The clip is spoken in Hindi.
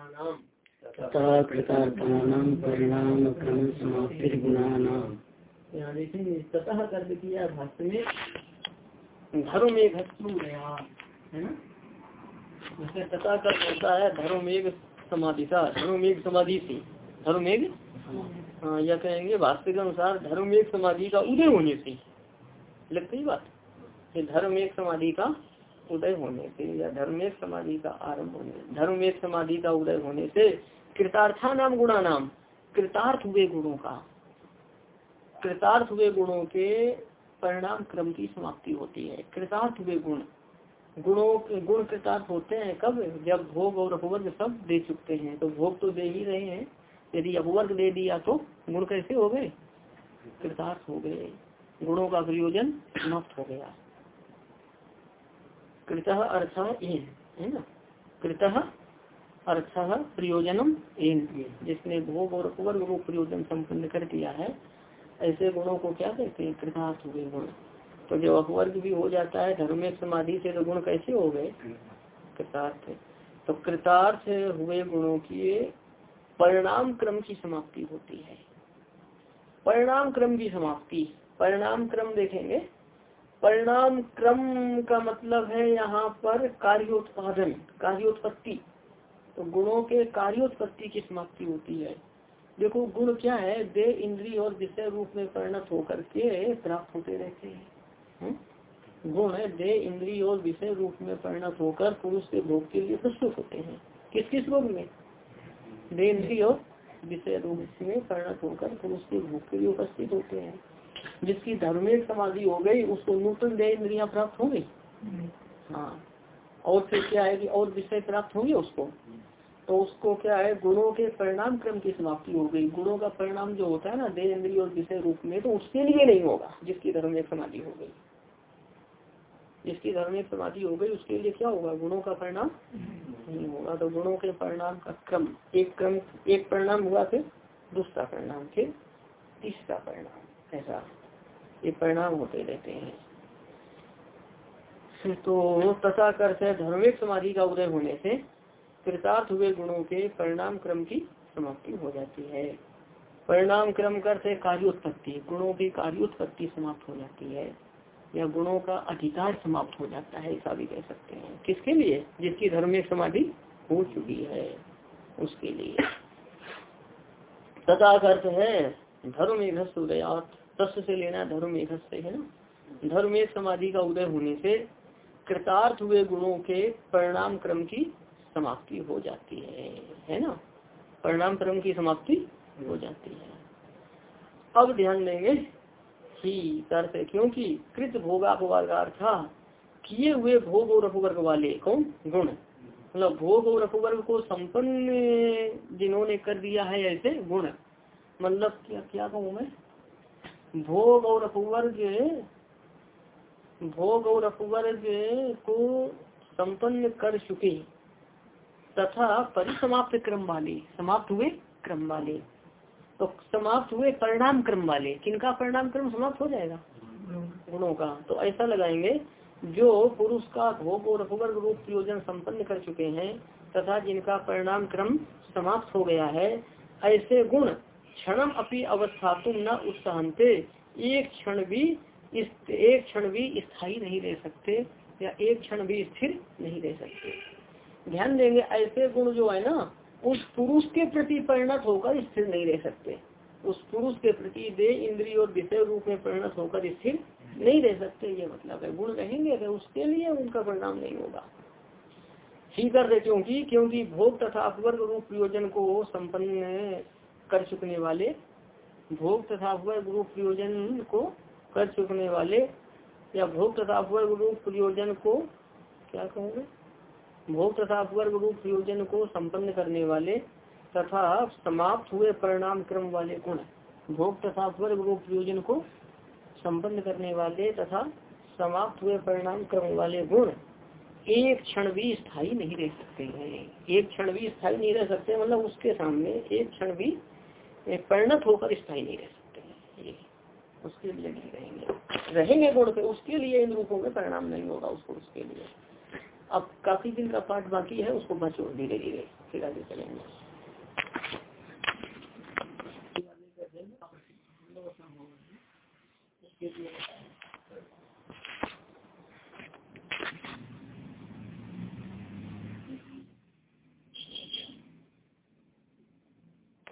तथा कृतार्थानां परिणाम क्रम यहाँ देखेंगे ततः कर्ज किया भाष्य में धर्म एक है ना? तथा कर्ज होता है धर्म एक समाधि था धर्म एक समाधि थी धर्म एक? हाँ यह कहेंगे भाष्य के अनुसार धर्म एक समाधि का उदय होने से। लगती ही बात? धर्म एक समाधि का उदय होने से या धर्म एक समाधि का आरंभ होने धर्म समाधि का उदय होने से कृतार्था नाम गुणा नाम, कृतार्थ हुए गुणों का, कृतार्थ हुए गुणों के परिणाम क्रम की समाप्ति होती है। कृतार्थ हुए गुण, गुणों गुण कृतार्थ होते हैं कब? जब भोग और अपवर्ग सब दे चुकते हैं। तो भोग तो दे ही रहे हैं। यदि अपवर्ग दे दिया तो गुण कैसे हो गए? कृतार्थ हो गए। गुणों का प्रयोजन समाप्त हो गया। कृत अर्थ इन है ना? कृत अर्थ प्रयोजनम इन जिसने भोग और अपवर्ग को प्रयोजन संपन्न कर दिया है, ऐसे गुणों को क्या कहते हैं? कृतार्थ हुए गुण। तो जब अपवर्ग भी हो जाता है, धर्म समाधि से तो गुण कैसे हो गए? कृतार्थ। तो कृतार्थ हुए गुणों की परिणाम क्रम की समाप्ति होती है। परिणाम क्रम की समाप्ति। परिणाम क्रम देखेंगे। परिणाम क्रम का मतलब है यहाँ पर कार्योत्पादन, कार्योत्पत्ति। तो गुणों के कार्योत्पत्ति की समाप्ति होती है। देखो, गुण क्या है? दे इंद्रिय और विषय रूप में परिणत होकर के प्राप्त होते रहते हैं? गुण है, दे इंद्रिय और विषय रूप में परिणत होकर पुरुष के भोग के लिए प्रस्तुत होते हैं। किस किस रूप में? दे इंद्रिय और विषय रूप में परिणत होकर पुरुष के भोग के लिए उपस्थित होते हैं। जिसकी धर्मिक समाधि हो गई, उसको नूतन दे इंद्रिया प्राप्त हो गई? हाँ। और फिर क्या है कि और विषय प्राप्त होंगे उसको? तो उसको क्या है, गुणों के परिणाम क्रम की समाप्ति हो गई। गुणों का परिणाम जो होता है ना, देह, इंद्रिय और विषय रूप में तो उसके लिए नहीं होगा, जिसकी धर्म एक समाधि हो गई। जिसकी धर्म एक समाधि हो गई, उसके लिए क्या होगा? गुणों का परिणाम नहीं होगा। तो गुणों के परिणाम का क्रम, एक क्रम, एक परिणाम हुआ, फिर दूसरा परिणाम, फिर तीसरा परिणाम। ऐसा ये परिणाम होते रहते हैं। तो तथा करते धर्मिक समाधि का उदय होने से कृतार्थ हुए गुणों के परिणाम क्रम की समाप्ति हो जाती है। परिणाम क्रम करते कार्योत्पत्ति गुणों की कार्योत्पत्ति समाप्त हो जाती है। या गुणों का अधिकार समाप्त हो जाता है, ऐसा भी कह सकते हैं। किसके लिए? जिसकी धर्मिक समाधि हो चुकी है, उसके लिए। तथा अर्थ है, धर्म एक उदयात तस् से लेना धर्म एक है ना? धर्म एक समाधि का उदय होने से कृतार्थ हुए गुणों के परिणाम क्रम की समाप्ति हो जाती है है ना? परिणाम क्रम की समाप्ति हो जाती है। अब ध्यान देंगे ही करते क्योंकि कृत भोगापवर्ग था किए हुए भोग और अपवर्ग वाले कौन? गुण। मतलब भोग और अपवर्ग को संपन्न जिन्होंने कर दिया है ऐसे गुण। मतलब क्या क्या कहूँ मैं? भोग और अपवर्ग भोग और अपवर्ग को संपन्न कर चुके तथा परिसमाप्त क्रम वाले, समाप्त हुए क्रम वाले। तो समाप्त हुए परिणाम क्रम वाले। किनका परिणाम क्रम समाप्त हो जाएगा? गुणों का। तो ऐसा लगाएँगे, जो पुरुष का भोग और अपवर्ग रूप प्रयोजन संपन्न कर चुके हैं तथा जिनका परिणाम क्रम समाप्त हो गया है, ऐसे गुण क्षणम अपनी अवस्था तुम न उत्साहते एक क्षण भी इस एक क्षण भी स्थायी नहीं रह सकते या एक क्षण भी स्थिर नहीं रह सकते। ध्यान देंगे, ऐसे गुण जो है ना, उस पुरुष के प्रति परिणत होकर स्थिर नहीं रह सकते। उस पुरुष के प्रति दे इंद्रिय और विषय रूप में परिणत होकर स्थिर नहीं रह सकते, ये मतलब है। गुण रहेंगे तो उसके लिए उनका परिणाम नहीं होगा। दे क्योंकि क्योंकि भोग तथा अपवर्ग रूप प्रयोजन को संपन्न कर चुकने वाले, भोग तथा अपवर्ग रूप प्रयोजन को कर चुकने वाले, या भोग तथा अपवर्ग रूप प्रयोजन को, क्या कहोगे भोग तथा अपवर्ग रूप प्रयोजन को संपन्न करने वाले तथा समाप्त हुए परिणाम क्रम वाले गुण, भोग तथा अपवर्ग रूप प्रयोजन को संपन्न करने वाले तथा समाप्त हुए परिणाम क्रम वाले गुण, एक क्षण भी स्थायी नहीं रह सकते हैं। एक क्षण भी स्थायी नहीं रह सकते मतलब उसके सामने एक क्षण भी परिणत होकर स्थायी नहीं रह सकते ये उसके लिए नहीं रहेंगे। रहेंगे गुण पे, उसके लिए इन रूपों में परिणाम नहीं होगा उसको, उसके लिए। अब काफ़ी दिन का पाठ बाकी है, उसको बचो धीरे धीरे फिर आगे चलेंगे।